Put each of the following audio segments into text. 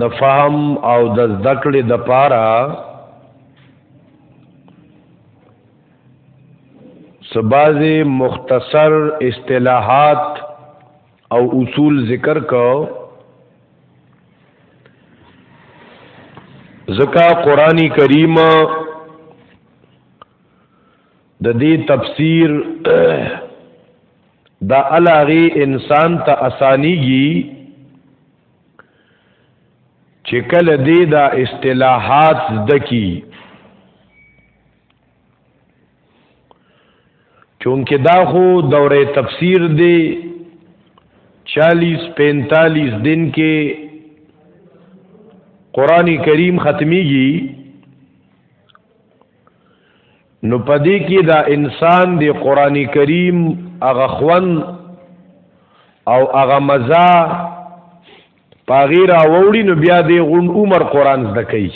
د فهم او د زده کړې د پاره سبازي مختصر اصطلاحات او اصول ذکر کو زکا قران کریم د دې تفسیر دا الاغي انسان ته اسانيږي چې کله دی دا اصطلاحات دکی چونکه دا خو دوره تفسیر دی 40 45 دن کې قران کریم ختميږي نو پدې کې دا انسان دی قران کریم هغه خوان او هغه مزه پاغیرا ووړي نو بیا دی غون عمر قران زده کوي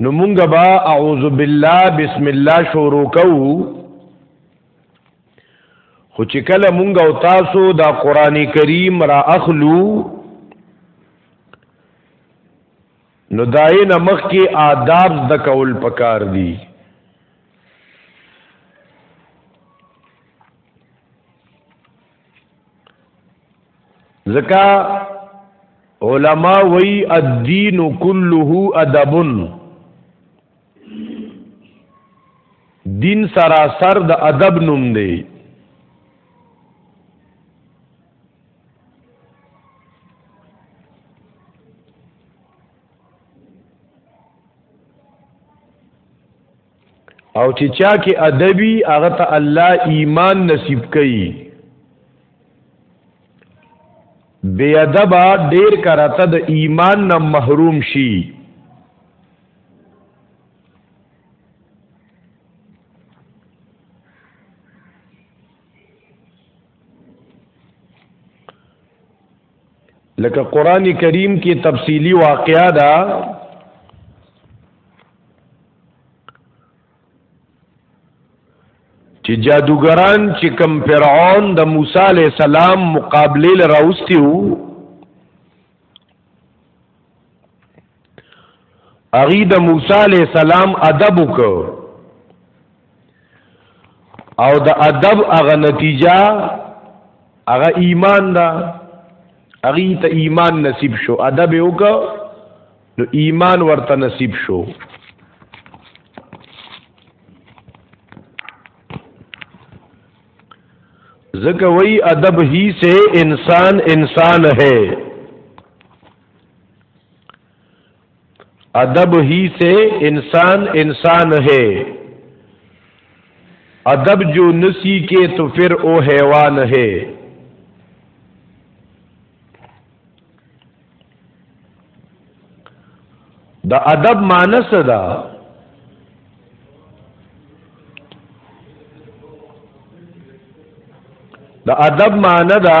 نو مونږ با اعوذ بالله بسم الله شروع کو خو چې کله مونږ او تاسو دا قران کریم را اخلو نو دای نه مخ کې آداب د کول پکار دي زکا علما وی الدین کله ادبن دین سراسر د ادب نوم دی او چې چا کې ادبي هغه ته الله ایمان نصیب کوي بے ادب ډیر کراته د ایمان نه محروم شي لکه قران کریم کې تفصیلی واقعا دا چې جادوګران چې کم فرعون د موسی علی السلام مقابله لراوستیو اغي د موسی علی السلام ادب وکړ او د ادب هغه نتیجه هغه ایمان دا اغي ته ایمان نصیب شو ادب وکړ نو ایمان ورته نصیب شو ځکه وای ادب هی سه انسان انسان ہے ادب ہی سے انسان انسان ہے ادب جو نسی کے تو پھر او حیوان ہے دا ادب مانس دا دا ادب معنی دا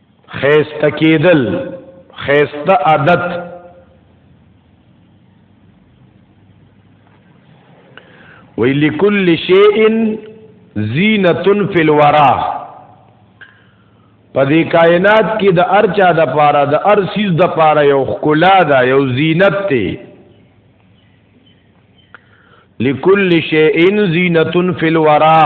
خیسته کېدل خیسته عادت وی لکل شیء زینت فی الورا په دې کائنات کې د ارچا د پاره د ارسیز د پاره یو خلا ده یو زینت ته لکل شیء زینت فی الورا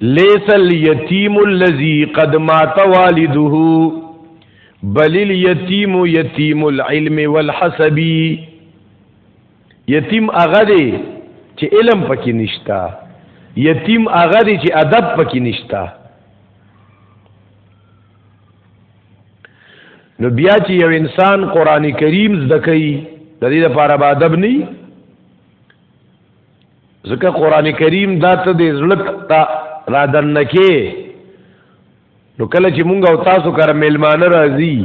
ليس اليتيم الذي قد مات والده بل اليتيم يتيم العلم والحسب یتیم هغه دی چې علم پکې نشتا یتیم هغه دی چې ادب پکې نشتا نو بیا چې یو انسان قران کریم زده کوي د دې لپاره به ادب نه ځکه قران کریم دا ته د زړه ته را دننه کې نو کله چې مونږ او تاسو کار میلمانه راځي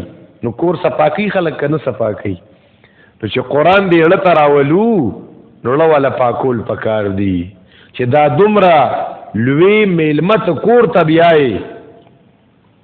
نو کور صفاقی خلک کنه صفاقی نو چې قران دې اړه تراولو نو له ولا پاکول پکار دی چې دا دومره لوی میلمت کور ته بیاي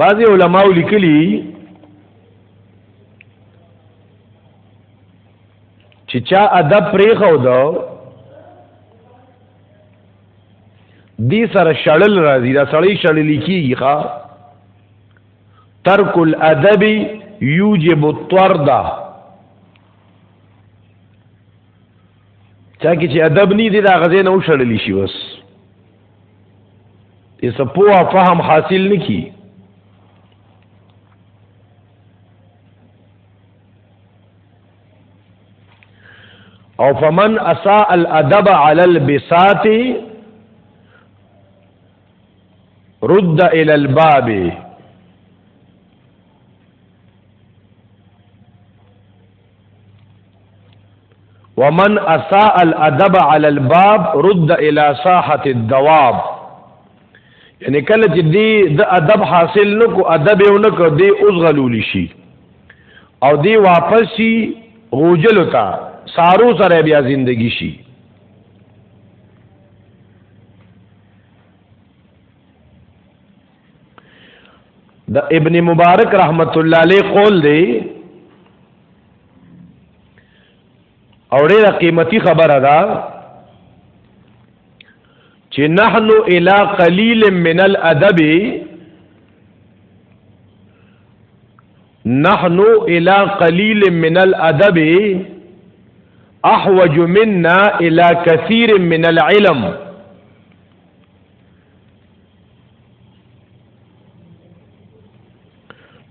بعضی علماء لیکلی چې چا ادب پریخو دا دی سره شړل راځي دا سړی شړل کیږي ښا ترک الادب یوجب الطرد چا کې چې ادب نه دی دا غزې نه وشړل شي بس یې سپوه فهم حاصل نکي او فمن اساء الادب على البساط رد الى الباب ومن اساء الادب على الباب رد الى ساحه الدواب یعنی کله چې دی د ادب حاصل نکو ادب یو نکو دی اوس غلول شي او دی واپس شي غوجل تا سارو سره بیا زندگی شي د ابن مبارک رحمت الله علیه قول دی او ډیره قیمتي خبره ده چې نحن الى قليل من الادب نحن الى قليل من الادب احوج منا الى كثير من العلم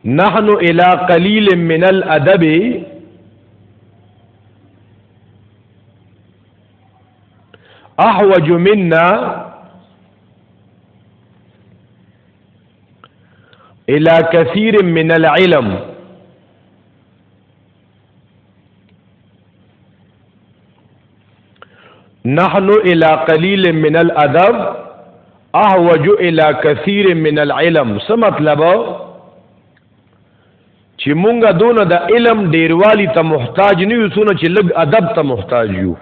نحن الى قليل من الادب احوج منا الى كثير من العلم نحن الى قليل من الادب احوج الى كثير من العلم څه مطلب چې مونږه دون د علم ډیروالی ته محتاج نه یو څونه چې لږ ادب ته محتاج یو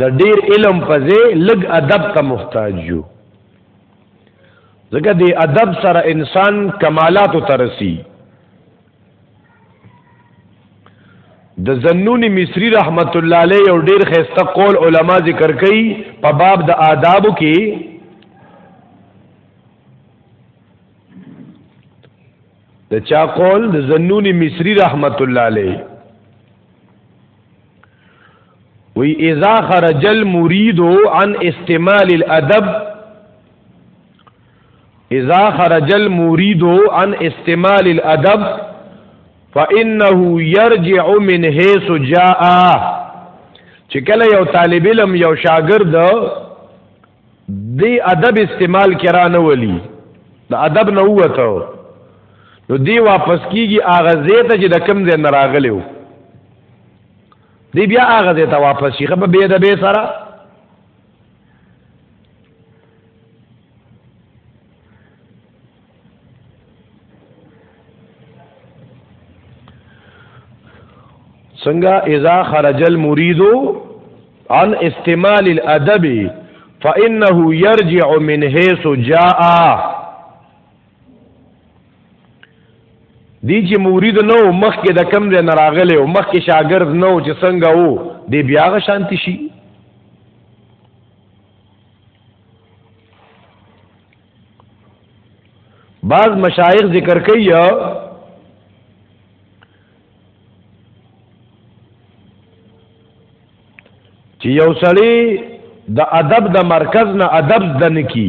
د ډیر علم په ځای لږ ادب ته محتاج یو ځکه د ادب سره انسان کمالاتو ته رسی د زنونی مصری رحمت الله علیه یو ډیر خسته قول علما ذکر کوي په باب د آدابو کې د چا قول د زنون مصری رحمت الله علیه وی اذا خرج المرید عن استعمال الادب اذا خرج المرید عن استعمال الادب فانه يرجع من حيث جاء چې کله یو طالب علم یو شاګرد دی ادب استعمال کرا نه ولی د ادب نه وته نو دی واپس کیږي اغه زیته چې د کم ځای نه راغلی وو دی بیا اغه زیته واپس شي خبر به د به سره څنګه اذا خرج المريد عن استعمال الادب فانه يرجع من حيث جاء دی چې مرید نو مخکې د کم ځای نه راغلی او مخکې شاګرد نو چې څنګه وو دی بیا هغه شانتی شي بعض مشایخ ذکر کوي چې یو سړی د ادب د مرکز نه ادب دن کی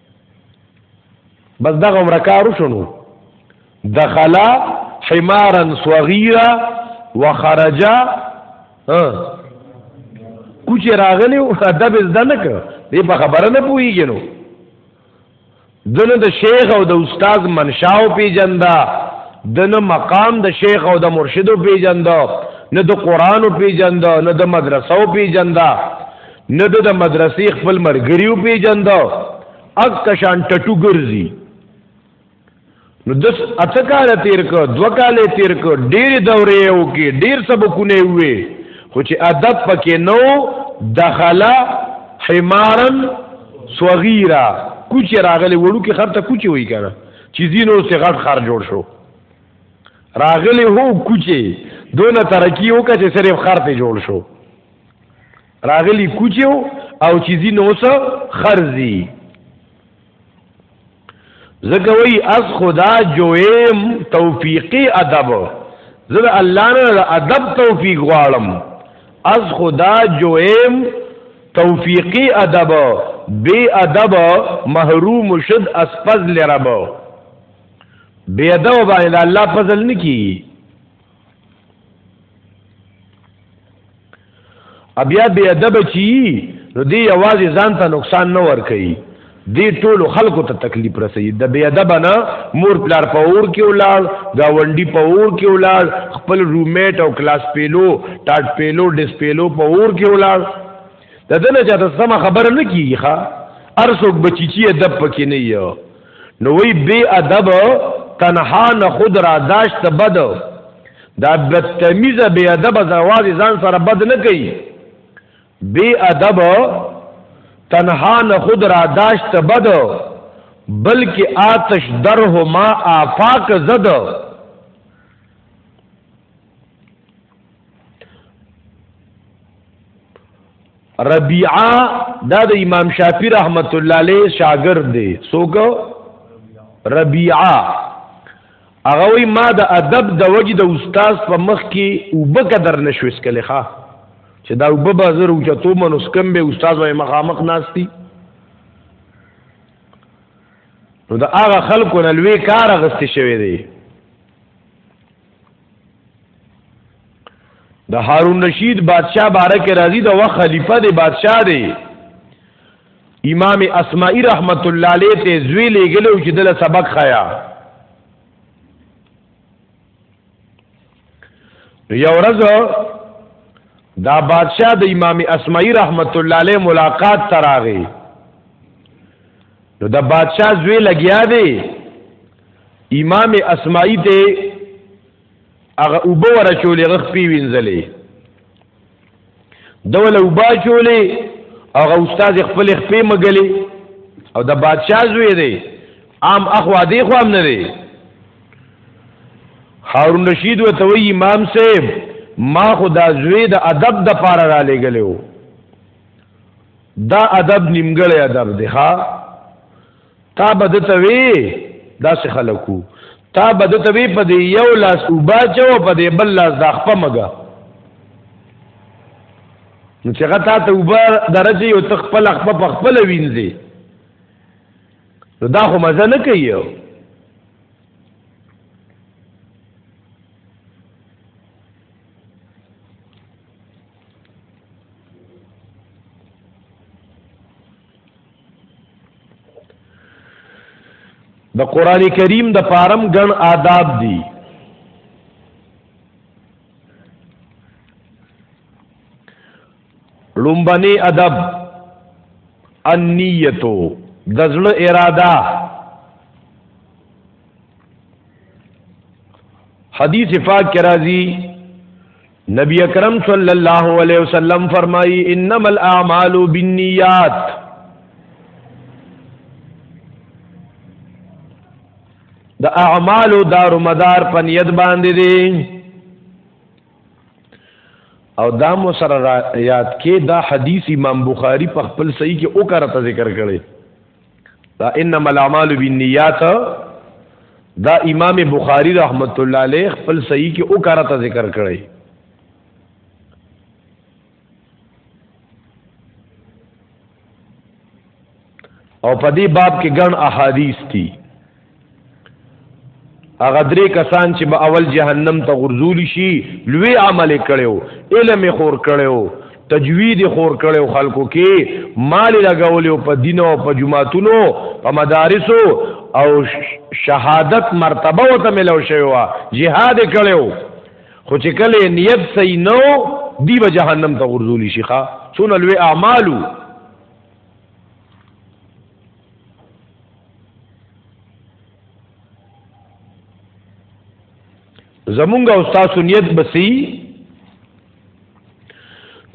بس دغه عمر کار شنو دخل حمارا صغيرا وخرج کوچ راغلی او ادب زده نه کړ دې په خبره نه پوهیږي نو دنه د شیخ او د استاد منشاو پیجندا دنه مقام د شیخ او د مرشدو پیجندا نه د قران پیجندا نه د مدرسو پیجندا نه د مدرسې خپل مرګریو پیجندو اګ کشان ټټو ګرځي نو د اته کال تیر کو دو کال تیر کو ډیر دورې او کې ډیر سبقونه وې خو چې ادب پکې نو دخلا حمارن صغیرا کوچ راغلی وړو کې خرته کوچ وې کنه چې زینو سه غټ خر جوړ شو راغلی هو کوچې دونه ترقی وکړه چې صرف خر ته جوړ شو راغلی کوچو او چې ځینې اوس خرځي ځکه وایي از خدا جویم توفیقي ادب زه د الله نه د ادب توفیق غواړم از خدا جویم توفیقي ادب بی ادب محروم شد از فضل رب بی ادب باندې الله فضل نکی بیا بی ادب چی نو دی یوازې ځان ته نقصان نه ور کوي دی ټولو خلکو ته تکلیف رسي د بی ادب نه مور پلار په اور کې ولاړ گاونډي په اور کې ولاړ خپل رومېټ او کلاس پیلو ټاټ پیلو ډیس پیلو په اور کې ولاړ د دنه چاته سم خبر نه کیږي ښا ارسوک بچی چی ادب پکې نه یو نو وی بی ادب تنها نه خود را داشت بد دا بدتمیز بی ادب زواز ځان سره بد نه کوي بی ادب تنها نه خود را داشت بد بلکې آتش درهما آفاق زد ربيعه دا د امام شافعي رحمت الله عليه شاګرد دی څوک ربيعه هغه وی ما د ادب د وجه د استاد په مخ کې وبقدر نشوس کله ښا چې دا وب بازار او چتو منوس کم به استاد وای مخامخ ناشتي نو دا هغه خلکو نه لوی کار غست شوی دی د هارون رشید بادشاہ بارک راضی د وخت خلیفہ دی بادشاہ دی امام اسماعی رحمت الله علیه ته زوی لګلو چې دله سبق خیا یو ورځ دا بادشاہ د امام اسماعی رحمت الله علیه ملاقات تراغی نو د بادشاہ زوی لګیا دی امام اسماعی ته هغه اوبه ورچولې غخ پی وینځلې دوله اوبه چولې هغه استاد خپل خپې مګلې او د بادشاہ زوی دی عام اخوا دی خو هم نه دی هارون رشید وته وی امام صاحب ما خدا زوی د ادب د پاره را لګلو دا ادب نیمګړی ادب دی ها تا به دته وی داسې خلکو تا به دته وی په دې یو لاس وباچو په دې بل لاس د خپل مګه نو چې غتا ته وبا درجه یو تخپل خپل په خپل وینځي نو دا خو مزه نه کوي د قران کریم د پارم ګڼ آداب دي لومبني ادب انیتو د زړه اراده حدیث پاک کې راځي نبی اکرم صلی الله علیه وسلم فرمایي انما الاعمال بالنیات د اعمال دار مدار په نیت باندې دي او دا مو سره یاد کې دا حدیث امام بخاری په خپل صحیح کې او کرته ذکر کړي دا انما الاعمال بالنیات دا امام بخاری رحمت الله علیه خپل صحیح کې او کارته ذکر کړی او په دې باب کې ګڼ احادیث دي هغه درې کسان چې به اول جهنم ته غرزول شي لوی عمل کړو علم خور کړو تجوید خور کړو خلکو کې مال لګولیو په دین او په جمعاتونو په مدارسو او شهادت مرتبه وته ملو شوی وا jihad کړو خو چې کله نیت صحیح نو دی به جهنم ته غرزول شي ښا څونه لوی اعمالو زمونږ او تاسو نیت بسی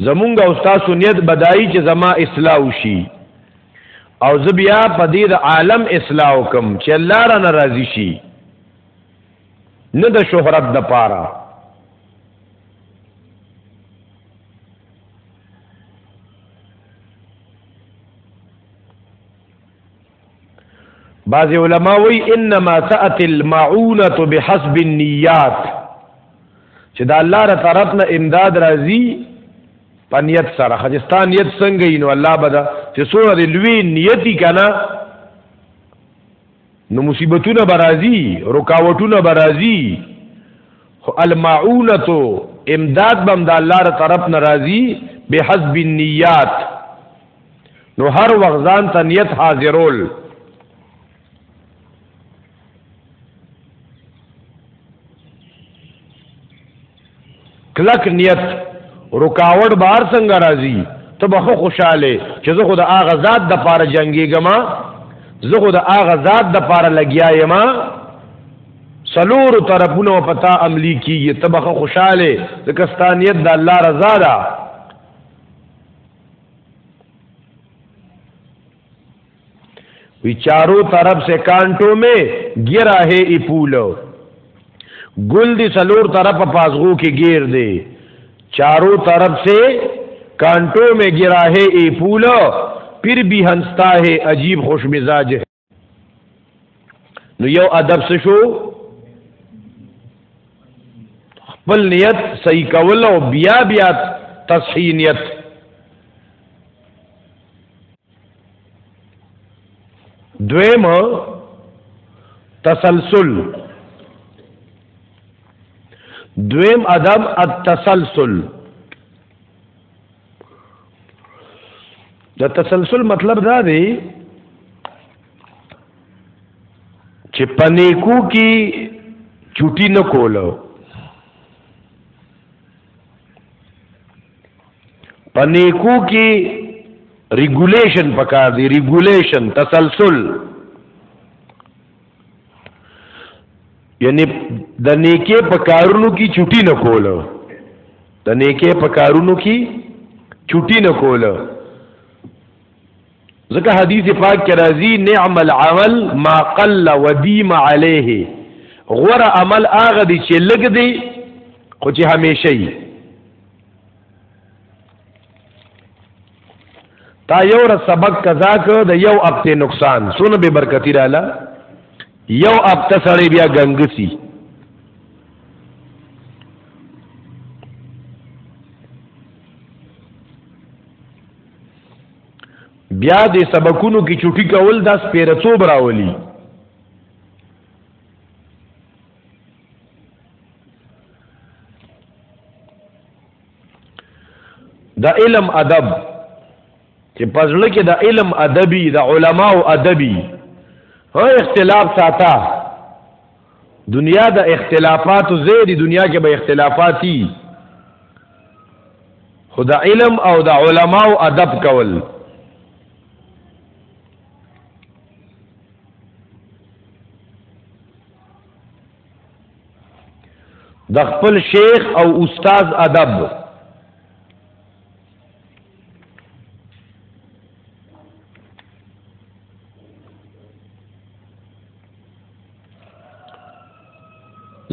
زمونږ او تاسو نیت بدای چې زما اصلاح وشي او زه بیا په دې د عالم اصلاح وکم چې الله را ناراضي شي نه د شهرت د پاره بعض علما وی انما تاتي المعونه بحسب النيات چې دا الله تر طرف نه امداد راځي په نیت سره خجستان نیت څنګه نو الله بدا چې سوره لوی نیتی کنا نو مصیبتونه برازي رکاوټونه برازي خو المعونت امداد بم د الله تر طرف ناراضي به حسب النیات نو هر وخت ځان ته نیت حاضرول کلک نیت رکاوټ بار څنګه راځي ته به خوشاله چې زه خو د هغه ذات د پاره جنگيږم زه خو د هغه ذات د پاره لګیا یم سلور طرفونه پتا عملی کیږي ته به خوشاله د کستانیت د الله رضا ده وی چارو طرف سے کانټو می ګرا ہے ای پولو گل دی سلور طرف پاسغو کی گیر دی چارو طرف سے کانٹو میں گرا ہے اے پولو پھر بھی ہنستا ہے عجیب خوش مزاج ہے نو یو ادب سشو خپل نیت صحیح کول او بیا بیا تصحیح نیت دویم تسلسل دویم ادب التسلسل د تسلسل مطلب دا دی چې پنیکو کې چټي نه کولو په نیکو کې ریګولیشن پکار دی ریګولیشن تسلسل یعنی د نیکه په کارونو کې چټي نه کوله د نیکه په کارونو کې چټي نه کوله ځکه حدیث پاک کې راځي نعم العمل ما قل ودیم علیه غور عمل هغه دی چې لګ دی خو چې همیشه وي تا یو ر سبق قضا کو د یو اپته نقصان سن به برکتی رااله یو اپته سړی بیا غنګسی بیا دې سبقونو کې چټي کول دا سپیرتوب راولي د علم ادب چې پزړه کې د علم ادبي د علماو ادبي هو اختلاف ساته دنیا د اختلافاتو زه دی دنیا کې به اختلافاتی خدا علم او د علما او ادب کول د خپل شیخ او استاد ادب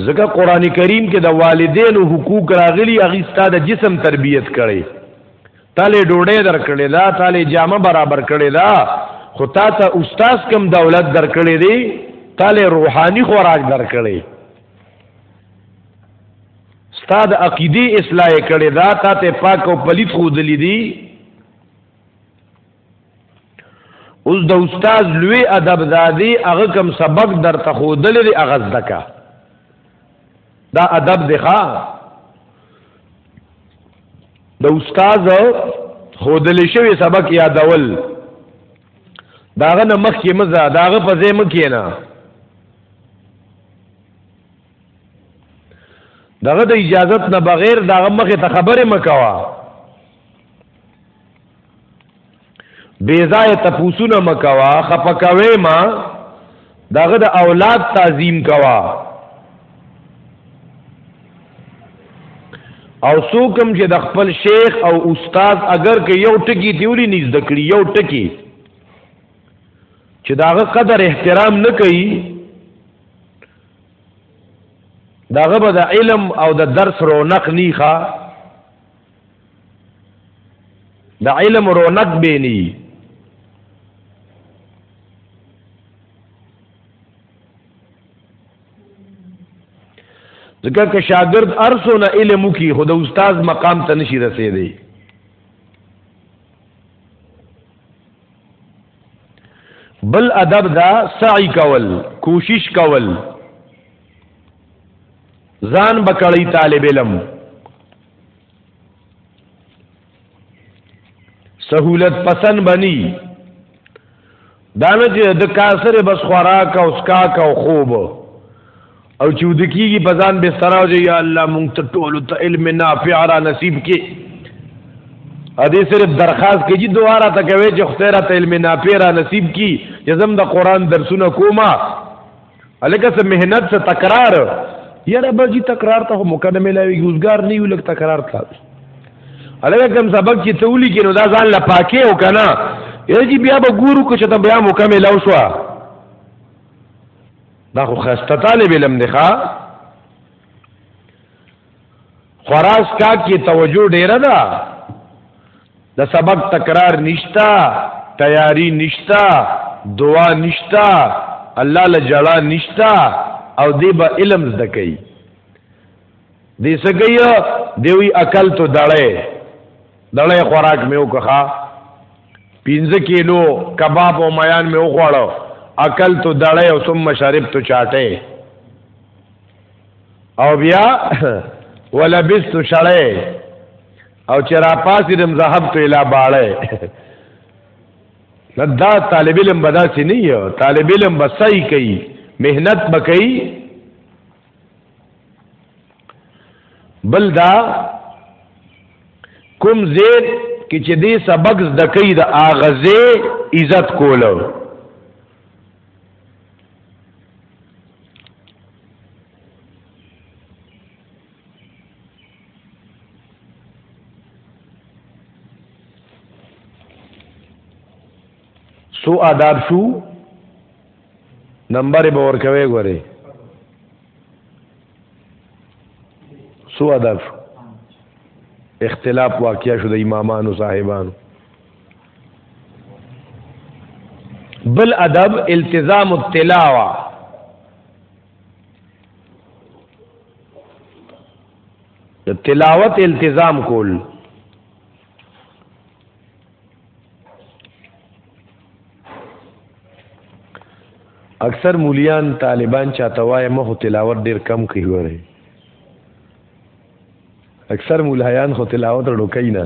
ځکه قران کریم کې د والدینو حقوق راغلي هغه ستاسو د جسم تربیت کړي تاله ډوډۍ درکړې دا تاله جامه برابر کړې دا خو تا ته استاد کم دولت درکړې دی تاله روحاني خوراک درکړې استاد عقیدی اصلاح کړې دا تا ته پاک او پلیت خو دلی دی اوس د استاد لوی ادب دادی هغه کم سبق در ته خودل لري هغه زدکا دا ادب دی ښا د استاد خودل شوی سبق یادول داغه نه مخ کې مزه داغه په ځای مکه نه دغه د اجازت نه بغیر دغه مخه ته خبره مکوا بیزای تپوسونه مکوا خپکوي ما دغه د اولاد تعظیم کوا او سوکم چې د خپل شیخ او استاد اگر که یو ټکی دیولي نږدې کړی یو ټکی چې داغه قدر احترام نه کوي داغه به د علم او د درس رونق نیخه د علم رونق بینی ځکه که شاګرد ارسو نه علم کی خو د استاد مقام ته نشي رسیدي بل ادب دا سعی کول کوشش کول ځان بکړی طالب علم سہولت پسند بنی دانه چې د کاسر بس خوراک او اسکا کا او خوب او چې د کیږي بزان به سراو دی یا الله مونږ ته ټول ته علم نافع را نصیب کې ا دې صرف درخواست کوي دواره ته کوي چې خسره ته علم نافع را نصیب کی چې زم د قران درسونه کومه الکه څه مهنت څه تکرار یاره بجی تکرار ته مقدمه ملاوي ګوزګار نه یو لک تکرار تا الکه کوم سبق چې ته ولي کینو دا ځان لا پاکه او کنه یجی بیا به ګورو کو چې ته بیا مکمل او شو دا خو خسته طالب علم دی ښا خراس کا کی توجه ډیره ده د سبق تکرار نشتا تیاری نشتا دعا نشتا الله لجړه نشتا او دی به علم زده کوي دې سګي دیوی عقل ته دړې دړې خوراک مې وکړه 15 کیلو کباب او میان مې وخوړو عقل ته دړې او ثم شرب ته چاټه او بیا ولبست شړې او چې را پاسې دم ذهب تو اله باړې دا طالب علم بدا سي نه یو طالب علم بسای کوي مهنت بکئی بل دا کوم زید کې چې دې سبق د کوي د اغزه عزت کولو سو آداب شو نمبر به ورکوي غوري سو آداب شو اختلاف واقع شو د امامانو صاحبانو بل ادب التزام التلاوه د تلاوت التزام کول اکثر مولیان طالبان چاته وای مخ تلاوت ډیر کم کوي وره اکثر مولایان خو تلاوت ډوکای نه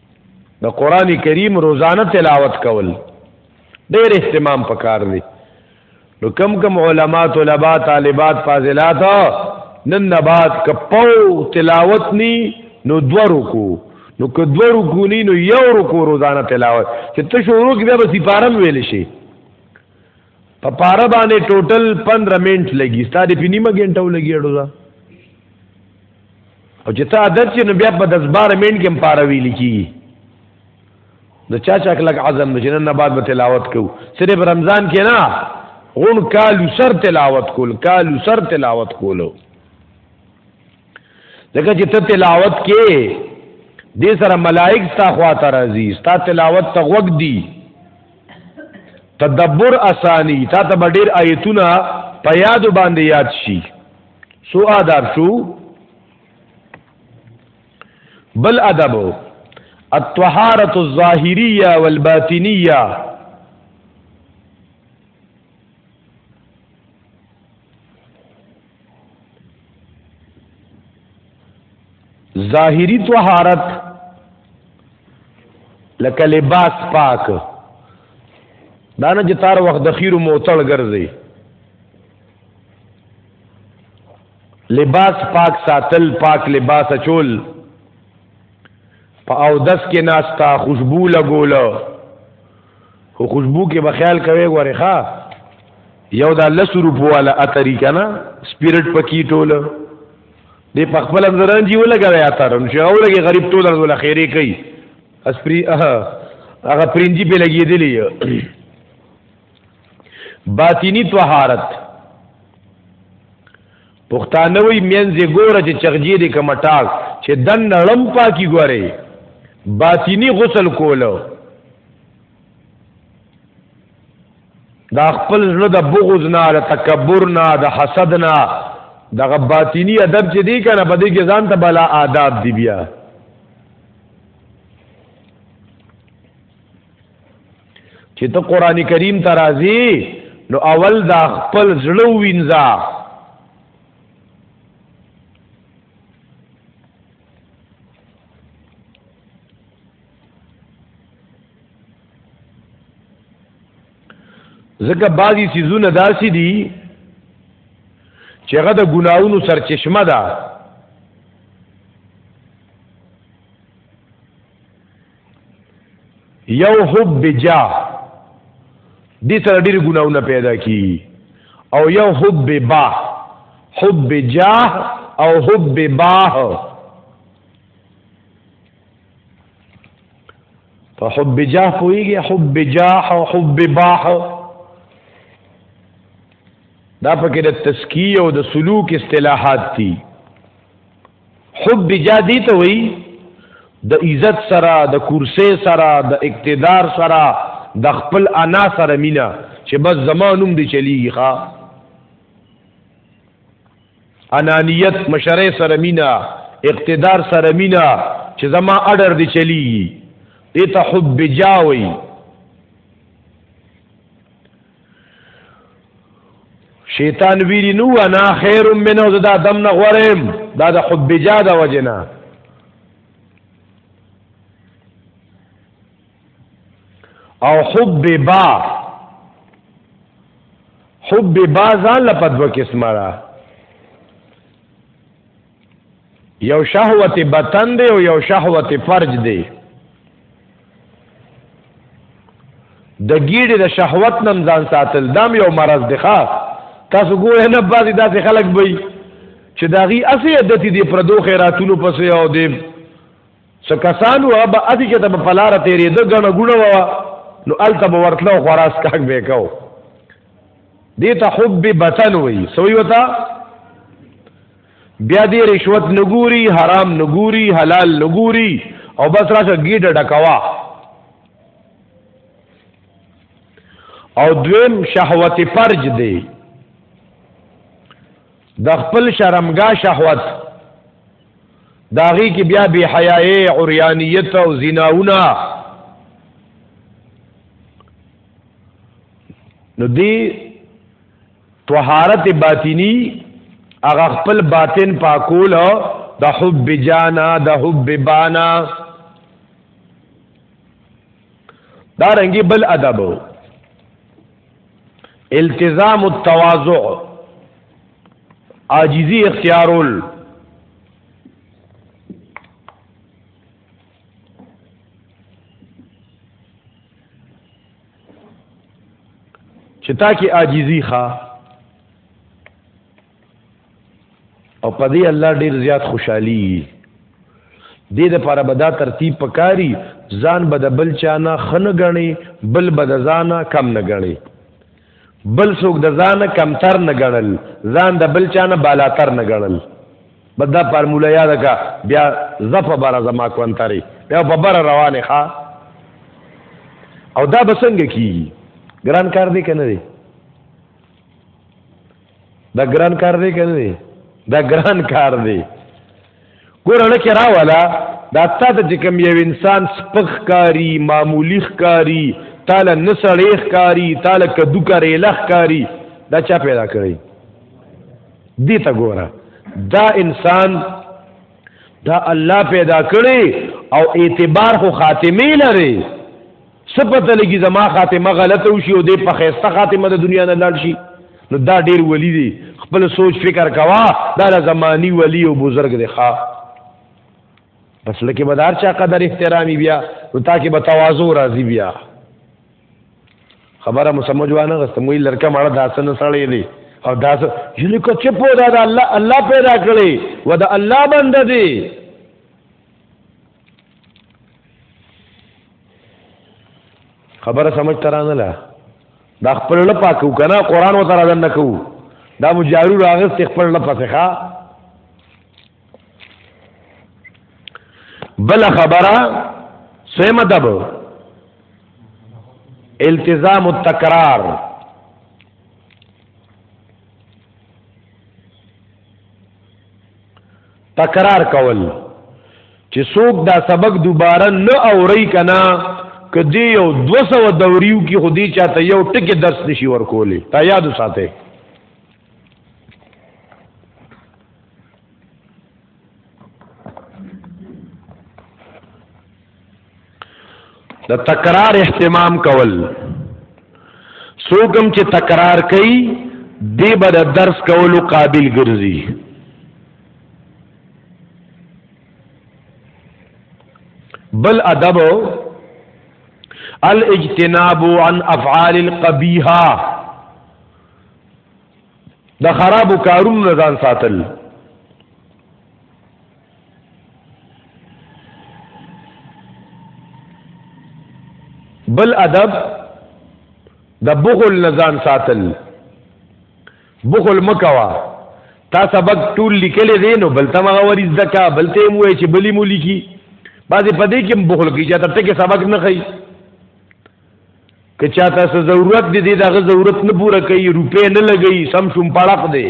د قران کریم روزانه تلاوت کول ډېر اهتمام پکار دی نو کم کم علما طلبا طالبات فاضلات نن نبات کپو تلاوت نی نو دو رکو نو که دو رکو نی نو یو رکو روزانه تلاوت چې ته شروع کې بیا به سپارم ویل شي په پاره باندې ټوټل 15 منټ لګي ستاره په نیمه غنټه ولګي اړو دا او چې تا عادت چې نو بیا په 10 12 منټ کې پاره وی لکی د چا چا کلک عزم د جنن بعد به تلاوت کو صرف رمضان کې نه غون کالو سر تلاوت کول کالو سر تلاوت کولو ځکه چې ته تلاوت کې دې سره ملائک ستا خواته راځي ستا تلاوت ته غوږ دي تدبر اسانی تا ته ډېر آیتونه په یاد باندې یاد شي سو آداب شو بل ادب الطهارت الظاهریه والباطنیه ظاهری طهارت لکه لباس پاک دا نه چې تار وخت د خیرو موتړ ګرځي لباس پاک ساتل پاک لباس چول په او دس کې ناستا خوشبو لګوله خو خوشبو کې به خیال کوي غوري ښا یو دا لس روپو والا اتری کنه سپیرټ پکې ټوله دې په خپل ځران جی ولګوي اتر نو شغو لګي غریب ټول ول خیره کوي اسپری هغه پرنجي په لګي دی لی باطینی طهارت پښتانه وی مینځ ګوره چې چغجی دې کوم ټاک چې دن نړم پاکي ګوري باطینی غسل کولو دا خپل زړه د بغض نه د تکبر نه د حسد نه دغه باطینی ادب چې دی کنه په دې کې ځان ته بلا آداب دی بیا چې ته قران کریم ته راځي نو اول دا خپل زړه وینځه ځکه بعضی سیزونه داسې دي چې هغه د ګناونو سرچشمه ده یو حب بجا دې سره ډېر ګناونه پیدا کی او یو حب با حب جا او حب باه په حب جاه پويږي حب جاه او حب باه دا پکې د تسکیه او د سلوک اصطلاحات دي حب جادی ته وی د عزت سره د کرسی سره د اقتدار سره د خپل انا سره مینا چې بس زمانوم دی چلیږي ښا انانیت مشره سره مینا اقتدار سره مینا چې زما اډر دی چلیږي دې ته حب جاوي شیطان ویری نو انا خیر منه زدا دم نه غورم دا د حب جا د وجنا او حب با حب با ځان لپاره دوه قسمه را یو شهوت بطن دی او یو شهوت فرج دی د ګیډې د شهوت نم ځان ساتل دام یو مرض دی ښا تاسو ګوره نه بعضی داسې خلک وي چې دا غي اسی عادت دي پر دوه خیراتونو پسې او دې څه کسان و به اسی چې د پلار تیرې د غنه ګونه و نو الته به ورتلو خراس کاک به کو دې ته حب بطن وي سوي وتا بیا دې رشوت نګوري حرام نګوري حلال نګوري او بس راشه گیډه ډکوا او دویم شهوت فرج دی د خپل شرمګا شهوت داغي کې بیا بی حیاي عریانیت او زناونه نو دی طهارت باطینی هغه خپل باطن پاکول د حب جانا د حب بانا دا رنګي بل ادب التزام التواضع عاجزی اختیارول چې تا کې عاجزي ښا او په دې الله ډیر زیات خوشحالي دې د پاره بدا ترتیب پکاري ځان بد بل چانه خن غني بل بد ځانه کم نه غني بل څوک د ځان کمتر نه ګڼل ځان د بل چا نه بالاتر نه ګڼل بس دا فارموله یاده کا بیا زه په بره زما کوانترې بیا په بره روانې ښه او دا به څنګه کیږي ګران کار دی که نه دی دا ګران کار دی کنه دی دا ګران کار دی ګور نه کې راواله دا تا ته چې کوم یو انسان سپخ کاری معمولی ښکاری تاله نسړې ښکاری تاله کدو کاری لخ کاری دا چا پیدا کړی دی ته ګوره دا انسان دا الله پیدا کړی او اعتبار خو خاتمه لري سپته لګي زما خاتمه غلطه وشي او دې په خيسته خاتمه د دنیا نه لاړ شي نو دا ډیر ولی دی خپل سوچ فکر کوا دا زمانی ولی او بزرگ دی ښا پس لکه بدار چا قدر احترامی بیا نو تاکي به تواضع راځي بیا خبره مو سمجوانه غستم وی لړکه ماړه داسنه سړی دی او داس یلی کو چې په دا الله الله پیدا کړی و دا الله بنده دی خبره سمجھ ترانه لا دا خپل نه پاکو کنه قران و تر دن نکو دا مجارو راغست خپل نه پسخه بل خبره سیم ادب التزام التکرار تکرار کول چې څوک دا سبق دوباره نه اوري کنا کدی یو 200 دوریو کې خودي چاته یو ټکی درس نشي ورکولې تا یاد ساته د تکرار اهتمام کول سوګم چې تکرار کوي دی به د درس کولو قابل ګرځي بل ادب الاجتناب عن افعال القبيحه د خراب کارونو ځان ساتل بل ادب د بخل نزان ساتل بخل مکوا تا سبق ټول لیکل دي نو بل تم غوري زکا بل ته مو چې بلی مو لیکي بعضې په دې کې بخل کوي چې ته کې سبق نه خي که چا تاسو ضرورت دي دغه ضرورت نه پوره کوي روپې نه لګي سم شوم پړق دی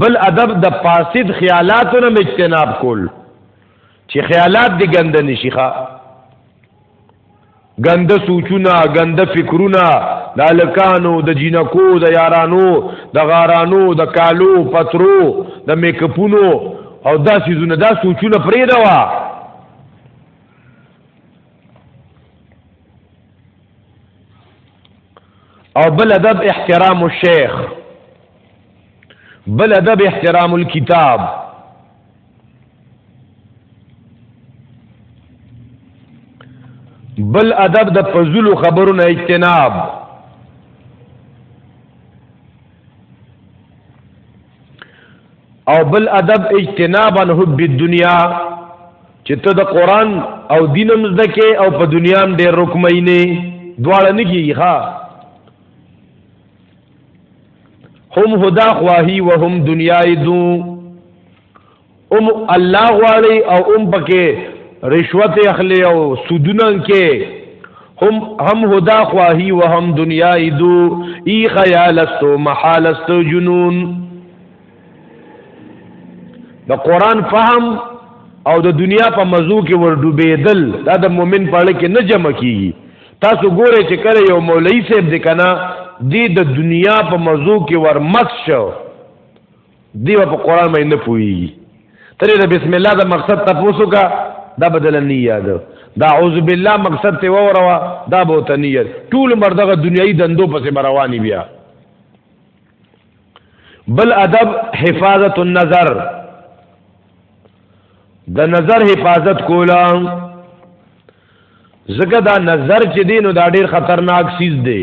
بل ادب د فاسد خیالاتو نه اجتناب کول چې خیالات دی ګند نشي ښا ګند سوچونه ګند فکرونه د الکانو د جینکو د یارانو د غارانو د کالو پترو د میکپونو او دا سيزونه دا سوچونه پرې دا وا او بل ادب احترام الشیخ بل ادب احترام الكتاب بل ادب د فضل خبرو نه اجتناب او بل ادب اجتناب عن حب الدنیا چې ته د قران او دینم زده کې او په دنیا هم ډېر رکمینه دواړه نه کیږي ها هم هدا خواهی و هم دنیای دو ام الله غواړي او ام پکې رشوت اخلي او سودونه کې هم هم هدا خواهی و هم دنیای دو ای خیال استو محال استو جنون د قران فهم او د دنیا په مزو کې ور ډوبېدل دا د مؤمن په اړه کې نه جمع کیږي تاسو ګوره چې کله یو مولوی صاحب د کنا دی د دنیا په مزو کې ور مس شو دی په قران باندې نه پوي ترې د بسم الله د مقصد تاسو کا دا بدل نه یاد دا اعوذ بالله مقصد ته ووروا دا بوتنیت ټول مردغه دنیوي دندو پسې رواني بیا بل ادب حفاظت النظر د نظر حفاظت کولا زګه دا نظر چې دین او دا ډیر خطرناک سیز دی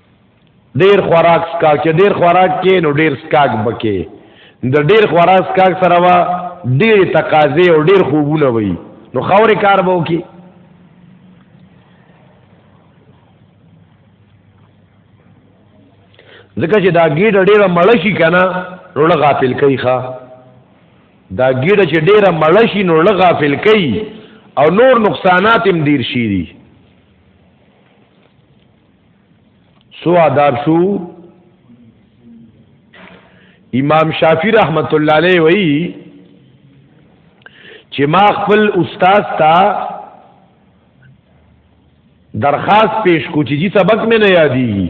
ډیر خوراک سکا چې ډیر خوراک کې نو ډیر سکاک بکې د ډیر خوراک سکاک سره وا ډیر تقاضې او ډیر خوبونه وي نو خوري کار به وکي ځکه چې دا ګیډه ډیره مړه شي کنه نو له غافل کوي ښا دا ګیډه چې ډیره مړه شي نو له غافل کوي او نور نقصانات هم ډیر شي دي سو آداب شو امام شافعی رحمت الله علیه وی چې ما خپل استاد ته درخواست پیش کو چې جی سبق مې نه یادېږي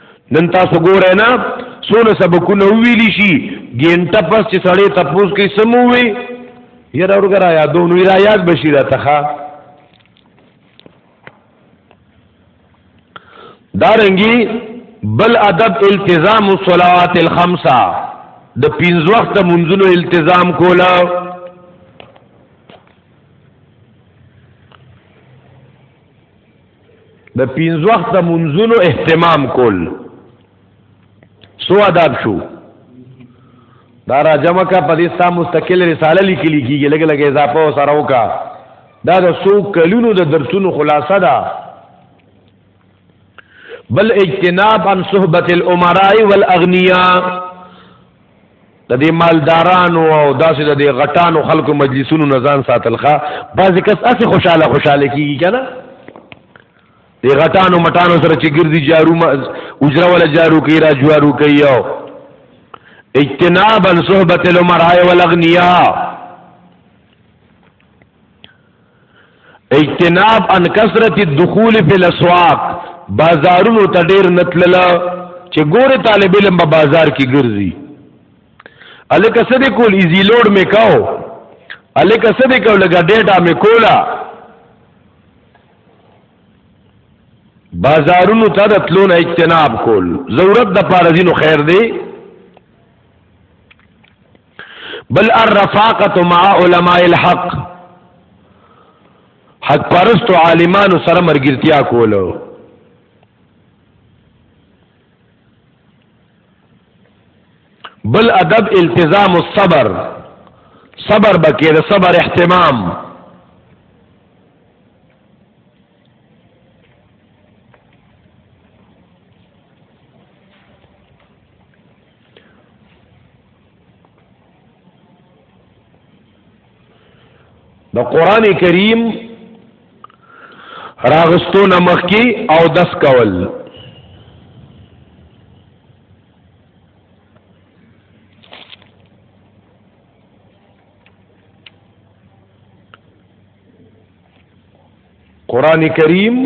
نن تاسو ګورئ نه سونه سبقونه ویلی شي ګینټه پس چې سړی تپوس کې سمو وي یره ورګرا یادو نو را یاد بشی را تخا دارنګي بل ادب التزام الصلوات الخمسه د پینځ وخت منځونو التزام کولا د پنځه وخت منځونو اهتمام کول سو آداب شو دا را جمع کا په دې ستا مستقل رساله لیکلی کیږي لګ لګ اضافه او سره وکا دا د سو کلونو د درسونو خلاصه ده بل اجتناب عن صحبت الامراء والاغنیاء د دې مالدارانو او داسې د دې غټانو خلکو مجلسونو نه ځان ساتل ښه بعضې کس هسې خوشحاله خوشحاله کېږي که نه دې غټانو مټانو سره چې ګرځي جارو اجره ولا جارو کوي را جوارو کوي او اجتنابا صحبت العمراء والاغنیاء اجتناب ان کثرت الدخول فی الاسواق بازارونو ته ډیر نتللا چې ګوره طالب علم په بازار کې ګرځي الکه څه دې کول ایزی لوډ مې کاو الکه څه دې کول لګا ډیټا مې کولا بازارونو ته د تلون اجتناب کول ضرورت د پاره دینو خیر دی بل الرفاقه مع علماء الحق حق پرست عالمانو سره مرګرتیا کولو بل ادب التزام الصبر صبر بکې د صبر اهتمام د قران کریم راغستو نمخ کی او دس کول قران کریم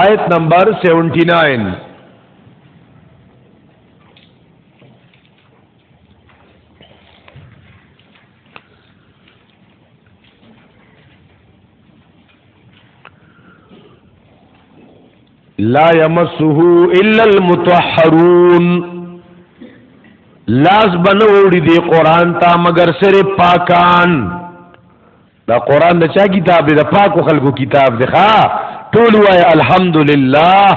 آیت نمبر 79 لا يمسه الا المطهرون لاس بنوړي دي قران ته مگر سره پاکان دا قران د چا کتاب دی د پاکو خلکو کتاب دی ښا ټول وای الحمدلله